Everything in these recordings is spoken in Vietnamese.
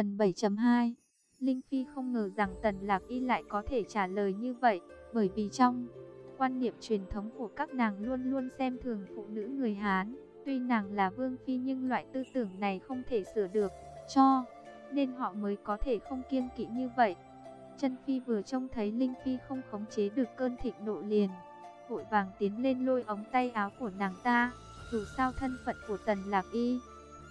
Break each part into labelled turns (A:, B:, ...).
A: Phần 7.2 Linh Phi không ngờ rằng Tần Lạc Y lại có thể trả lời như vậy, bởi vì trong quan niệm truyền thống của các nàng luôn luôn xem thường phụ nữ người Hán. Tuy nàng là Vương Phi nhưng loại tư tưởng này không thể sửa được, cho nên họ mới có thể không kiêng kỵ như vậy. Chân Phi vừa trông thấy Linh Phi không khống chế được cơn thịnh nộ liền, vội vàng tiến lên lôi ống tay áo của nàng ta. Dù sao thân phận của Tần Lạc Y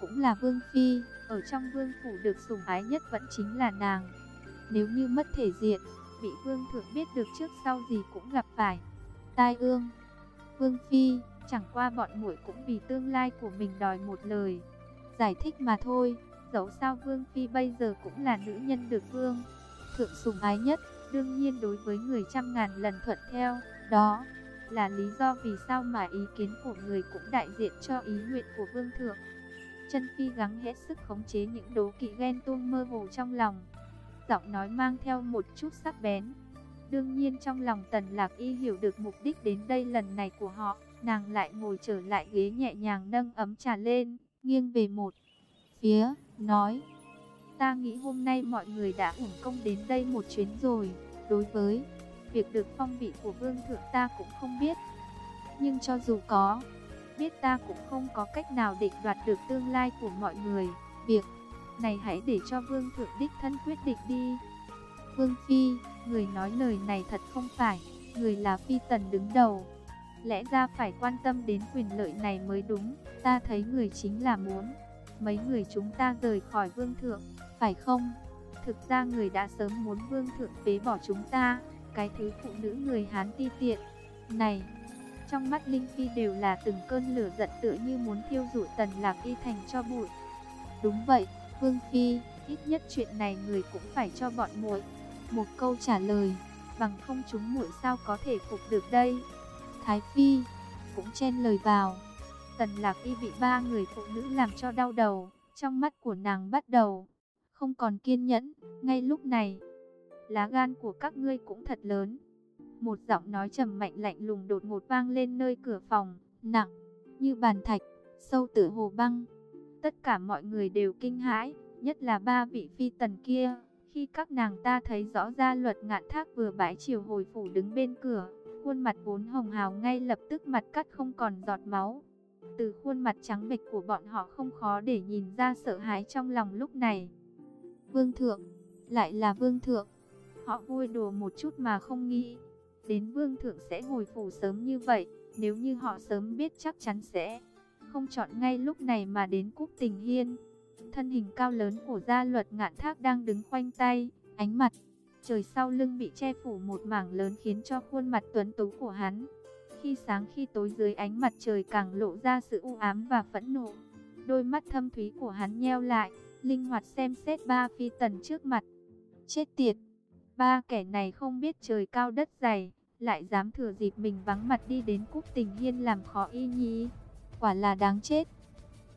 A: cũng là Vương Phi, ở trong Vương Phủ được sủng ái nhất vẫn chính là nàng. Nếu như mất thể diện, bị Vương Thượng biết được trước sau gì cũng gặp phải. Tai ương, Vương Phi, chẳng qua bọn muội cũng vì tương lai của mình đòi một lời. Giải thích mà thôi, dẫu sao Vương Phi bây giờ cũng là nữ nhân được Vương. Thượng sủng ái nhất, đương nhiên đối với người trăm ngàn lần thuận theo, đó là lý do vì sao mà ý kiến của người cũng đại diện cho ý nguyện của Vương Thượng. Chân Phi gắng hết sức khống chế những đố kỵ ghen tuông mơ hồ trong lòng. Giọng nói mang theo một chút sắc bén. Đương nhiên trong lòng Tần Lạc Y hiểu được mục đích đến đây lần này của họ. Nàng lại ngồi trở lại ghế nhẹ nhàng nâng ấm trà lên, nghiêng về một phía, nói. Ta nghĩ hôm nay mọi người đã hưởng công đến đây một chuyến rồi. Đối với việc được phong vị của vương thượng ta cũng không biết. Nhưng cho dù có, biết ta cũng không có cách nào định đoạt được tương lai của mọi người. Việc này hãy để cho vương thượng đích thân quyết định đi. Vương Phi, người nói lời này thật không phải, người là Phi Tần đứng đầu. Lẽ ra phải quan tâm đến quyền lợi này mới đúng, ta thấy người chính là muốn. Mấy người chúng ta rời khỏi vương thượng, phải không? Thực ra người đã sớm muốn vương thượng phế bỏ chúng ta, cái thứ phụ nữ người Hán ti tiện. Này! Trong mắt Linh Phi đều là từng cơn lửa giận tựa như muốn thiêu rụi tần lạc y thành cho bụi. Đúng vậy, Vương Phi, ít nhất chuyện này người cũng phải cho bọn muội một câu trả lời, bằng không chúng muội sao có thể phục được đây. Thái Phi cũng chen lời vào. Tần Lạc Y bị ba người phụ nữ làm cho đau đầu, trong mắt của nàng bắt đầu không còn kiên nhẫn. Ngay lúc này, lá gan của các ngươi cũng thật lớn. Một giọng nói trầm mạnh lạnh lùng đột ngột vang lên nơi cửa phòng, nặng như bàn thạch, sâu tử hồ băng. Tất cả mọi người đều kinh hãi, nhất là ba vị phi tần kia. Khi các nàng ta thấy rõ ra luật ngạn thác vừa bãi chiều hồi phủ đứng bên cửa, khuôn mặt vốn hồng hào ngay lập tức mặt cắt không còn giọt máu. Từ khuôn mặt trắng bệch của bọn họ không khó để nhìn ra sợ hãi trong lòng lúc này. Vương thượng, lại là vương thượng. Họ vui đùa một chút mà không nghĩ đến vương thượng sẽ hồi phủ sớm như vậy, nếu như họ sớm biết chắc chắn sẽ không chọn ngay lúc này mà đến Cúc Tình Hiên. Thân hình cao lớn của gia luật ngạn thác đang đứng khoanh tay, ánh mặt trời sau lưng bị che phủ một mảng lớn khiến cho khuôn mặt tuấn tú của hắn. Khi sáng khi tối dưới ánh mặt trời càng lộ ra sự u ám và phẫn nộ. Đôi mắt thâm thúy của hắn nheo lại, linh hoạt xem xét ba phi tần trước mặt. Chết tiệt! Ba kẻ này không biết trời cao đất dày, lại dám thừa dịp mình vắng mặt đi đến Cúc Tình Hiên làm khó y nhi. Quả là đáng chết.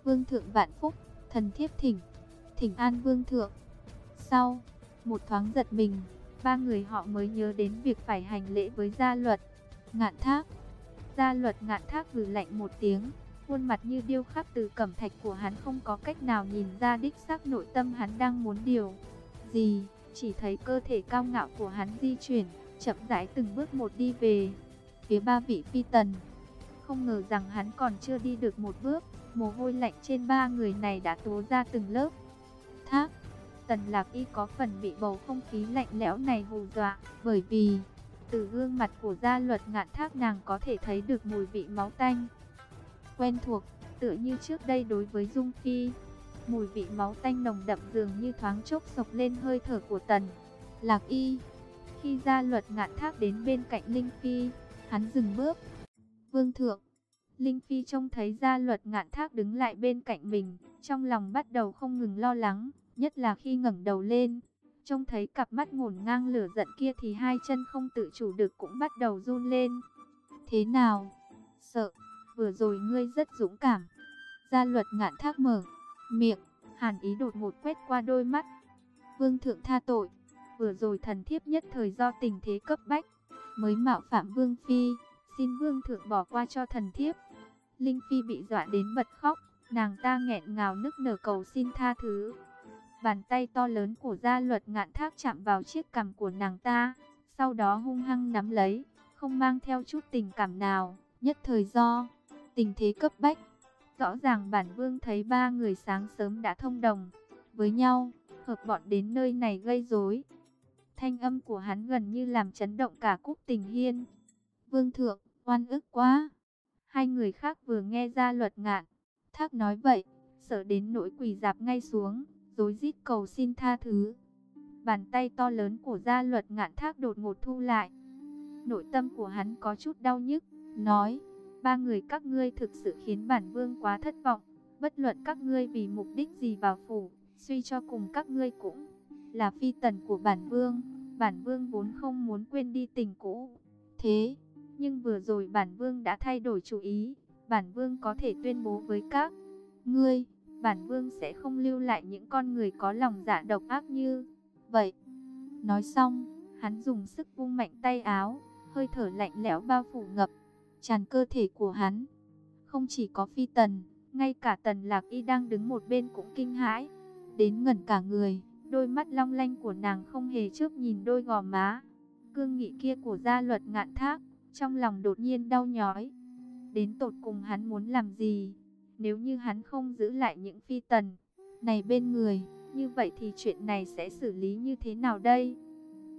A: Vương thượng vạn phúc, thần thiếp thỉnh, thỉnh an vương thượng. Sau, một thoáng giật mình, ba người họ mới nhớ đến việc phải hành lễ với gia luật. Ngạn thác, gia luật ngạn thác vừa lạnh một tiếng, khuôn mặt như điêu khắc từ cẩm thạch của hắn không có cách nào nhìn ra đích xác nội tâm hắn đang muốn điều gì, chỉ thấy cơ thể cao ngạo của hắn di chuyển, chậm rãi từng bước một đi về phía ba vị phi tần. Không ngờ rằng hắn còn chưa đi được một bước, mồ hôi lạnh trên ba người này đã tố ra từng lớp. Thác, Tần Lạc Y có phần bị bầu không khí lạnh lẽo này hù dọa, bởi vì từ gương mặt của gia luật ngạn thác nàng có thể thấy được mùi vị máu tanh. Quen thuộc, tựa như trước đây đối với Dung Phi, mùi vị máu tanh nồng đậm dường như thoáng chốc sộc lên hơi thở của Tần Lạc Y. Khi gia luật ngạn thác đến bên cạnh Linh Phi, hắn dừng bước. Vương thượng, Linh Phi trông thấy gia luật ngạn thác đứng lại bên cạnh mình, trong lòng bắt đầu không ngừng lo lắng, nhất là khi ngẩng đầu lên. Trông thấy cặp mắt ngổn ngang lửa giận kia thì hai chân không tự chủ được cũng bắt đầu run lên. Thế nào? Sợ, vừa rồi ngươi rất dũng cảm. Gia luật ngạn thác mở, miệng, hàn ý đột ngột quét qua đôi mắt. Vương thượng tha tội, vừa rồi thần thiếp nhất thời do tình thế cấp bách, mới mạo phạm Vương Phi, xin Vương thượng bỏ qua cho thần thiếp. Linh Phi bị dọa đến bật khóc, nàng ta nghẹn ngào nức nở cầu xin tha thứ. Bàn tay to lớn của gia luật ngạn thác chạm vào chiếc cằm của nàng ta, sau đó hung hăng nắm lấy, không mang theo chút tình cảm nào, nhất thời do, tình thế cấp bách. Rõ ràng bản vương thấy ba người sáng sớm đã thông đồng với nhau, hợp bọn đến nơi này gây rối. Thanh âm của hắn gần như làm chấn động cả cúc tình hiên. Vương thượng, oan ức quá. Hai người khác vừa nghe ra luật ngạn. Thác nói vậy, sợ đến nỗi quỳ dạp ngay xuống, rối rít cầu xin tha thứ. Bàn tay to lớn của gia luật ngạn thác đột ngột thu lại. Nội tâm của hắn có chút đau nhức, nói, ba người các ngươi thực sự khiến bản vương quá thất vọng. Bất luận các ngươi vì mục đích gì vào phủ, suy cho cùng các ngươi cũng là phi tần của bản vương. Bản vương vốn không muốn quên đi tình cũ. Thế, nhưng vừa rồi bản vương đã thay đổi chủ ý. Bản vương có thể tuyên bố với các ngươi, bản vương sẽ không lưu lại những con người có lòng dạ độc ác như vậy. Nói xong, hắn dùng sức vung mạnh tay áo, hơi thở lạnh lẽo bao phủ ngập tràn cơ thể của hắn. Không chỉ có phi tần, ngay cả tần lạc y đang đứng một bên cũng kinh hãi, đến ngẩn cả người. Đôi mắt long lanh của nàng không hề chớp nhìn đôi gò má. Cương nghị kia của gia luật ngạn thác, trong lòng đột nhiên đau nhói. Đến tột cùng hắn muốn làm gì? Nếu như hắn không giữ lại những phi tần này bên người, như vậy thì chuyện này sẽ xử lý như thế nào đây?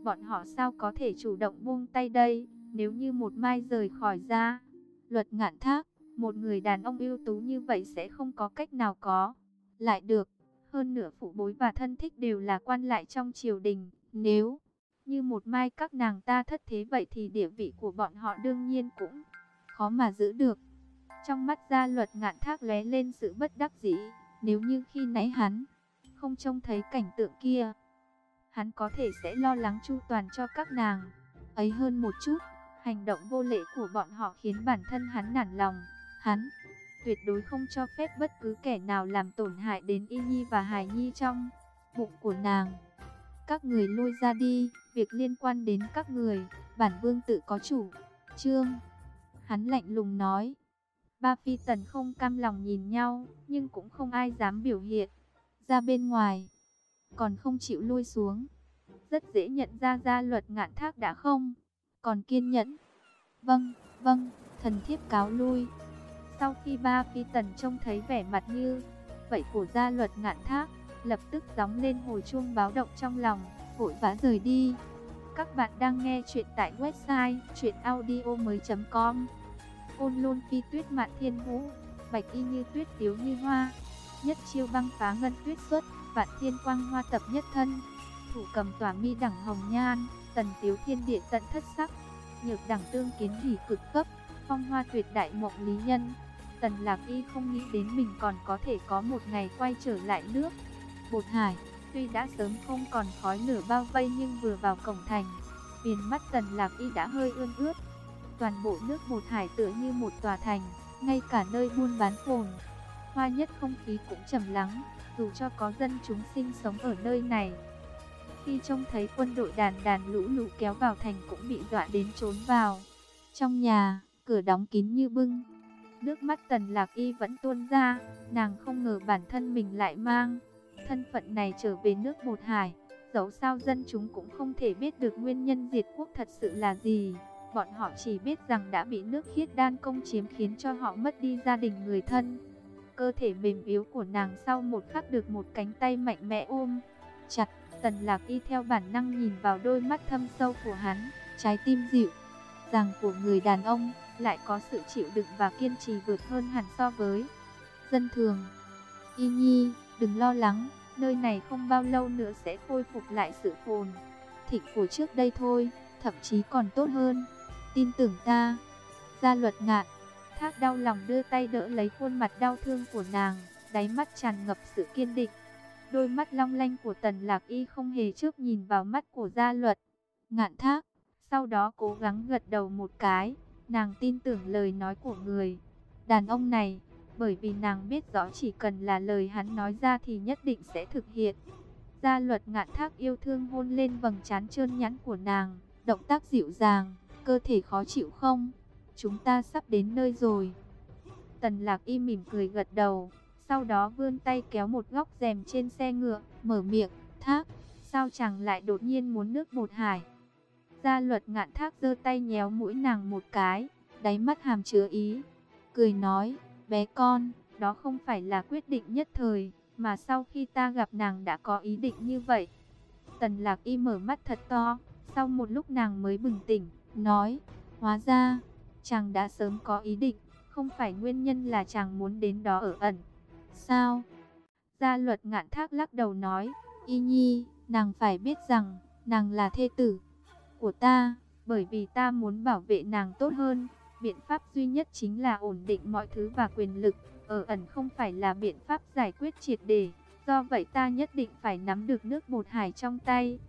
A: Bọn họ sao có thể chủ động buông tay đây? Nếu như một mai rời khỏi ra, luật ngạn thác, một người đàn ông ưu tú như vậy sẽ không có cách nào có lại được. Hơn nửa phụ bối và thân thích đều là quan lại trong triều đình. Nếu như một mai các nàng ta thất thế vậy thì địa vị của bọn họ đương nhiên cũng khó mà giữ được. Trong mắt gia luật ngạn thác lóe lên sự bất đắc dĩ. Nếu như khi nãy hắn không trông thấy cảnh tượng kia, hắn có thể sẽ lo lắng chu toàn cho các nàng ấy hơn một chút. Hành động vô lễ của bọn họ khiến bản thân hắn nản lòng. Hắn tuyệt đối không cho phép bất cứ kẻ nào làm tổn hại đến Y Nhi và Hải Nhi trong bụng của nàng. Các người lui ra đi, việc liên quan đến các người, bản vương tự có chủ. Trương, hắn lạnh lùng nói. Ba phi tần không cam lòng nhìn nhau, nhưng cũng không ai dám biểu hiện. Ra bên ngoài, còn không chịu lui xuống. Rất dễ nhận ra gia luật ngạn thác đã không, còn kiên nhẫn. Vâng, vâng, thần thiếp cáo lui. Sau khi ba phi tần trông thấy vẻ mặt như vậy của gia luật ngạn thác, lập tức gióng lên hồi chuông báo động trong lòng, vội vã rời đi. Các bạn đang nghe chuyện tại website chuyenaudio.com Ôn luôn phi tuyết mạn thiên vũ, bạch y như tuyết tiếu như hoa, nhất chiêu băng phá ngân tuyết xuất, vạn thiên quang hoa tập nhất thân, thủ cầm tỏa mi đẳng hồng nhan, tần tiếu thiên địa tận thất sắc, nhược đẳng tương kiến hỉ cực cấp, phong hoa tuyệt đại mộng lý nhân. Tần Lạc Y không nghĩ đến mình còn có thể có một ngày quay trở lại nước. Bột Hải, tuy đã sớm không còn khói lửa bao vây nhưng vừa vào cổng thành, viền mắt Tần Lạc Y đã hơi ươn ướt. Toàn bộ nước Bột Hải tựa như một tòa thành, ngay cả nơi buôn bán phồn. Hoa nhất không khí cũng trầm lắng, dù cho có dân chúng sinh sống ở nơi này. Khi trông thấy quân đội đàn đàn lũ lũ kéo vào thành cũng bị dọa đến trốn vào. Trong nhà, cửa đóng kín như bưng, Nước mắt tần lạc y vẫn tuôn ra, nàng không ngờ bản thân mình lại mang. Thân phận này trở về nước bột hải, dẫu sao dân chúng cũng không thể biết được nguyên nhân diệt quốc thật sự là gì. Bọn họ chỉ biết rằng đã bị nước khiết đan công chiếm khiến cho họ mất đi gia đình người thân. Cơ thể mềm yếu của nàng sau một khắc được một cánh tay mạnh mẽ ôm. Chặt, tần lạc y theo bản năng nhìn vào đôi mắt thâm sâu của hắn, trái tim dịu, rằng của người đàn ông lại có sự chịu đựng và kiên trì vượt hơn hẳn so với dân thường. Y Nhi, đừng lo lắng, nơi này không bao lâu nữa sẽ khôi phục lại sự phồn thịnh của trước đây thôi, thậm chí còn tốt hơn. Tin tưởng ta. Gia luật ngạn, thác đau lòng đưa tay đỡ lấy khuôn mặt đau thương của nàng, đáy mắt tràn ngập sự kiên định. Đôi mắt long lanh của tần lạc y không hề trước nhìn vào mắt của gia luật. Ngạn thác, sau đó cố gắng gật đầu một cái. Nàng tin tưởng lời nói của người đàn ông này, bởi vì nàng biết rõ chỉ cần là lời hắn nói ra thì nhất định sẽ thực hiện. Gia luật ngạn thác yêu thương hôn lên vầng trán trơn nhẵn của nàng, động tác dịu dàng, cơ thể khó chịu không? Chúng ta sắp đến nơi rồi. Tần lạc y mỉm cười gật đầu, sau đó vươn tay kéo một góc rèm trên xe ngựa, mở miệng, thác, sao chàng lại đột nhiên muốn nước bột hải. Gia luật ngạn thác giơ tay nhéo mũi nàng một cái, đáy mắt hàm chứa ý. Cười nói, bé con, đó không phải là quyết định nhất thời, mà sau khi ta gặp nàng đã có ý định như vậy. Tần lạc y mở mắt thật to, sau một lúc nàng mới bừng tỉnh, nói, hóa ra, chàng đã sớm có ý định, không phải nguyên nhân là chàng muốn đến đó ở ẩn. Sao? Gia luật ngạn thác lắc đầu nói, y nhi, nàng phải biết rằng, nàng là thê tử của ta, bởi vì ta muốn bảo vệ nàng tốt hơn. Biện pháp duy nhất chính là ổn định mọi thứ và quyền lực, ở ẩn không phải là biện pháp giải quyết triệt để. Do vậy ta nhất định phải nắm được nước bột hải trong tay.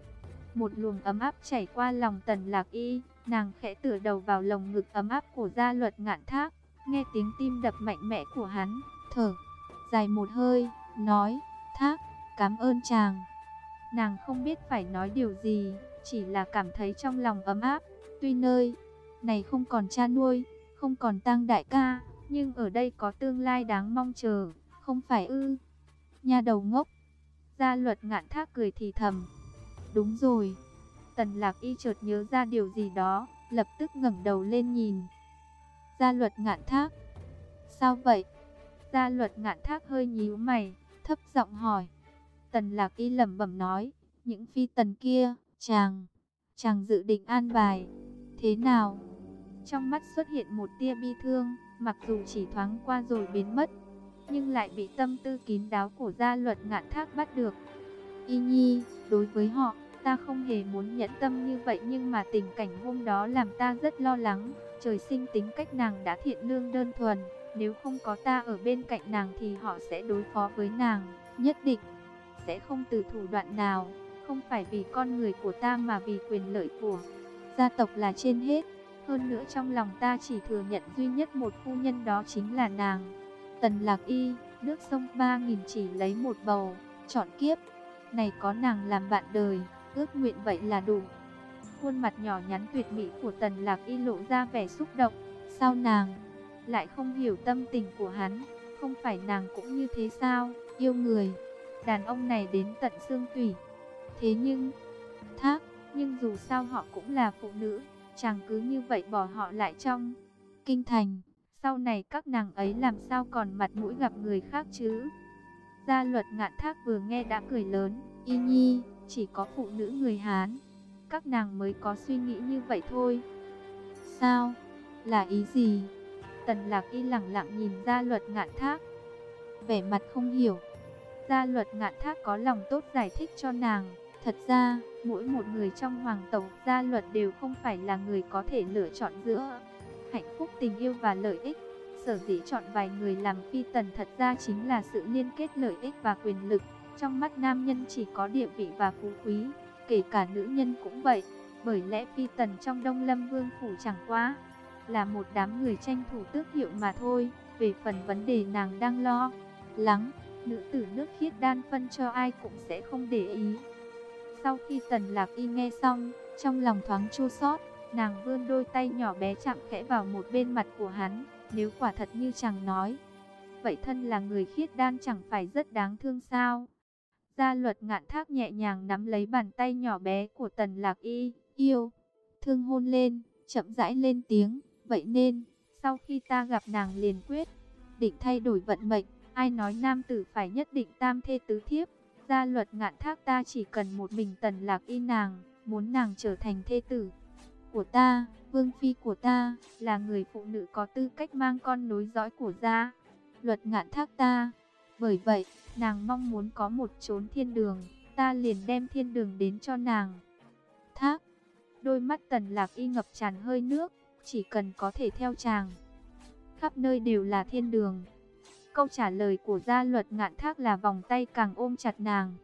A: Một luồng ấm áp chảy qua lòng tần lạc y, nàng khẽ tựa đầu vào lồng ngực ấm áp của gia luật ngạn thác, nghe tiếng tim đập mạnh mẽ của hắn, thở, dài một hơi, nói, thác, cảm ơn chàng. Nàng không biết phải nói điều gì, chỉ là cảm thấy trong lòng ấm áp, tuy nơi này không còn cha nuôi, không còn tăng đại ca, nhưng ở đây có tương lai đáng mong chờ, không phải ư. Nhà đầu ngốc, gia luật ngạn thác cười thì thầm. Đúng rồi, tần lạc y chợt nhớ ra điều gì đó, lập tức ngẩng đầu lên nhìn. Gia luật ngạn thác, sao vậy? Gia luật ngạn thác hơi nhíu mày, thấp giọng hỏi. Tần lạc y lẩm bẩm nói, những phi tần kia, chàng, chàng dự định an bài, thế nào? Trong mắt xuất hiện một tia bi thương, mặc dù chỉ thoáng qua rồi biến mất, nhưng lại bị tâm tư kín đáo của gia luật ngạn thác bắt được. Y nhi, đối với họ, ta không hề muốn nhẫn tâm như vậy nhưng mà tình cảnh hôm đó làm ta rất lo lắng. Trời sinh tính cách nàng đã thiện lương đơn thuần, nếu không có ta ở bên cạnh nàng thì họ sẽ đối phó với nàng, nhất định sẽ không từ thủ đoạn nào, không phải vì con người của ta mà vì quyền lợi của gia tộc là trên hết. Hơn nữa trong lòng ta chỉ thừa nhận duy nhất một phu nhân đó chính là nàng. Tần Lạc Y, nước sông ba nghìn chỉ lấy một bầu, chọn kiếp. Này có nàng làm bạn đời, ước nguyện vậy là đủ. Khuôn mặt nhỏ nhắn tuyệt mỹ của Tần Lạc Y lộ ra vẻ xúc động. Sao nàng lại không hiểu tâm tình của hắn? Không phải nàng cũng như thế sao? Yêu người, đàn ông này đến tận xương tủy. Thế nhưng, thác, nhưng dù sao họ cũng là phụ nữ, chàng cứ như vậy bỏ họ lại trong kinh thành. Sau này các nàng ấy làm sao còn mặt mũi gặp người khác chứ? Gia luật ngạn thác vừa nghe đã cười lớn, y nhi, chỉ có phụ nữ người Hán. Các nàng mới có suy nghĩ như vậy thôi. Sao? Là ý gì? Tần lạc y lặng lặng nhìn gia luật ngạn thác. Vẻ mặt không hiểu. Gia luật ngạn thác có lòng tốt giải thích cho nàng. Thật ra, mỗi một người trong hoàng tộc gia luật đều không phải là người có thể lựa chọn giữa hạnh phúc tình yêu và lợi ích. Sở dĩ chọn vài người làm phi tần thật ra chính là sự liên kết lợi ích và quyền lực. Trong mắt nam nhân chỉ có địa vị và phú quý, kể cả nữ nhân cũng vậy. Bởi lẽ phi tần trong Đông Lâm Vương Phủ chẳng quá là một đám người tranh thủ tước hiệu mà thôi. Về phần vấn đề nàng đang lo, lắng, nữ tử nước khiết đan phân cho ai cũng sẽ không để ý. Sau khi Tần Lạc Y nghe xong, trong lòng thoáng chua xót, nàng vươn đôi tay nhỏ bé chạm khẽ vào một bên mặt của hắn, nếu quả thật như chàng nói. Vậy thân là người khiết đan chẳng phải rất đáng thương sao? Gia luật ngạn thác nhẹ nhàng nắm lấy bàn tay nhỏ bé của Tần Lạc Y, yêu, thương hôn lên, chậm rãi lên tiếng, vậy nên, sau khi ta gặp nàng liền quyết, định thay đổi vận mệnh, ai nói nam tử phải nhất định tam thê tứ thiếp, Gia luật ngạn thác ta chỉ cần một mình tần lạc y nàng, muốn nàng trở thành thê tử của ta, vương phi của ta, là người phụ nữ có tư cách mang con nối dõi của gia. Luật ngạn thác ta, bởi vậy, nàng mong muốn có một chốn thiên đường, ta liền đem thiên đường đến cho nàng. Thác, đôi mắt tần lạc y ngập tràn hơi nước, chỉ cần có thể theo chàng. Khắp nơi đều là thiên đường. Câu trả lời của gia luật ngạn thác là vòng tay càng ôm chặt nàng,